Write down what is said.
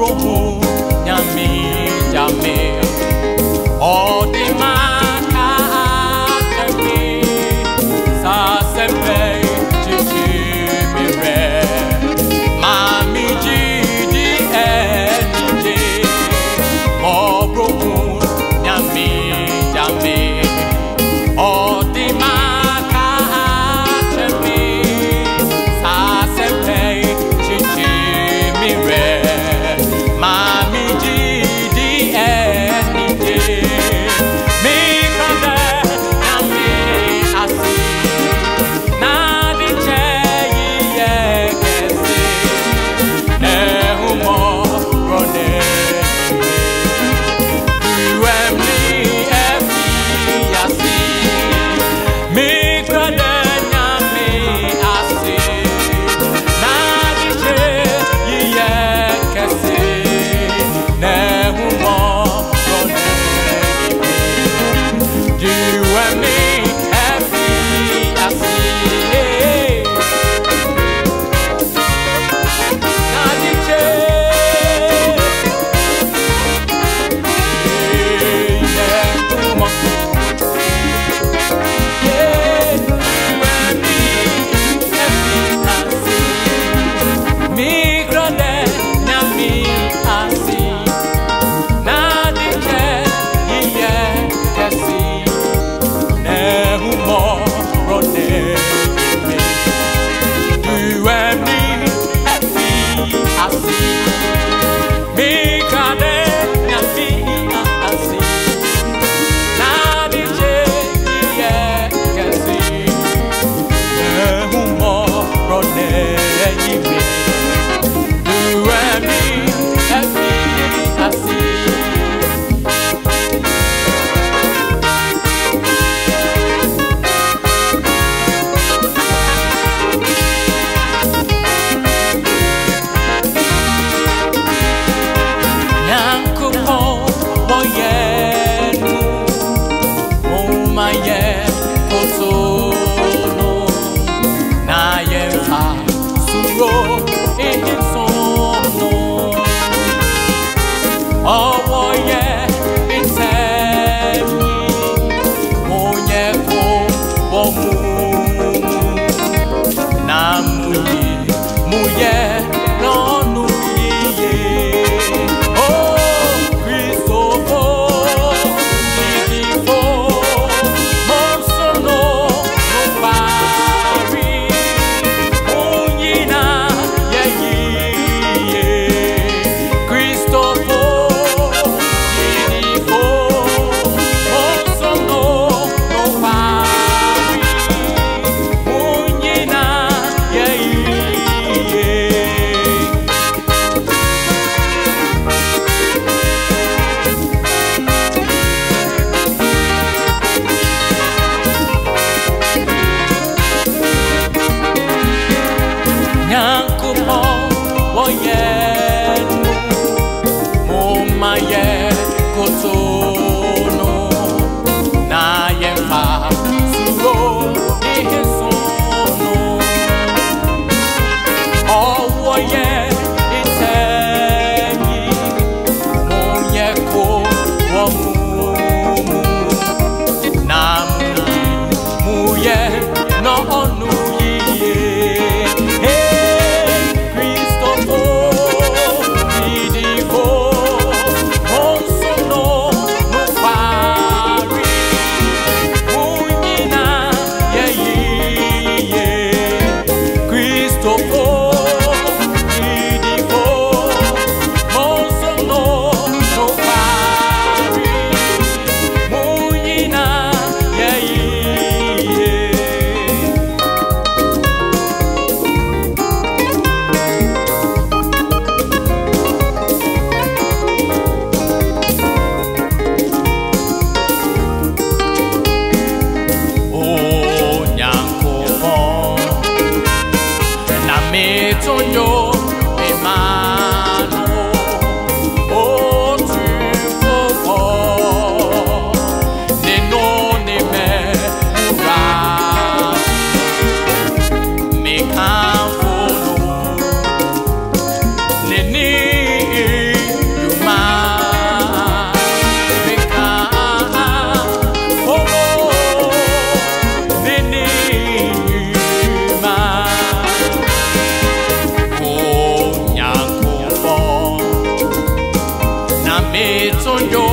Mobrohu nyami jame you and me. it's on na metonjo